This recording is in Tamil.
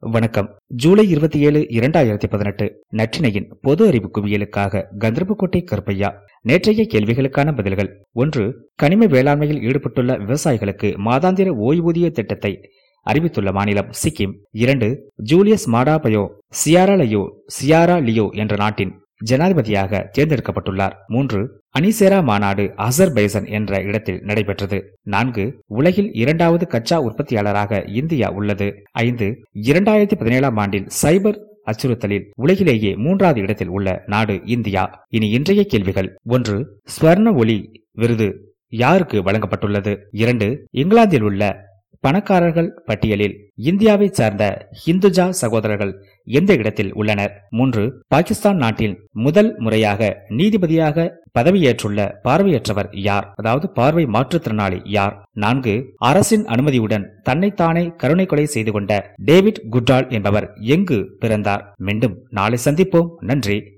வணக்கம். ஜூலை இருபத்தி ஏழு இரண்டாயிரத்தி பதினெட்டு. நற்றினையின் பொது அறிவு குவியலுக்காக கந்தர்புக்கோட்டை கருப்பையா நேற்றைய கேள்விகளுக்கான பதில்கள். ஒன்று கனிம வேளாண்மையில் ஈடுபட்டுள்ள விவசாயிகளுக்கு மாதாந்திர ஓய்வூதிய திட்டத்தை அறிவித்துள்ள மாநிலம் சிக்கிம். இரண்டு Julius Maada Bio Sierra Leone Sierra Leone என்ற நாட்டின் ஜனாதிபதியாக தேர்ந்தெடுக்கப்பட்டுள்ளார். மூன்று அனிசேரா மாநாடு அசர்பைசன் என்ற இடத்தில் நடைபெற்றது. நான்கு உலகில் இரண்டாவது கச்சா உற்பத்தியாளராக இந்தியா உள்ளது. ஐந்து இரண்டாயிரத்தி பதினேழாம் ஆண்டில் சைபர் அச்சுறுத்தலில் உலகிலேயே மூன்றாவது இடத்தில் உள்ள நாடு இந்தியா. இனி இன்றைய கேள்விகள். ஒன்று ஸ்வர்ண ஒளி விருது யாருக்கு வழங்கப்பட்டுள்ளது? இரண்டு இங்கிலாந்தில் உள்ள பணக்காரர்கள் பட்டியலில் இந்தியாவை சார்ந்த ஹிந்துஜா சகோதரர்கள் எந்த இடத்தில் உள்ளனர்? மூன்று பாகிஸ்தான் நாட்டில் முதல் முறையாக நீதிபதியாக பதவியேற்றுள்ள பார்வையற்றவர் யார்? அதாவது பார்வை மாற்றுத்திறனாளி யார்? நான்கு அரசின் அனுமதியுடன் தன்னைத்தானே கருணை கொலை செய்து கொண்ட டேவிட் குட்ரால் என்பவர் எங்கு பிறந்தார்? மீண்டும் நாளை சந்திப்போம். நன்றி.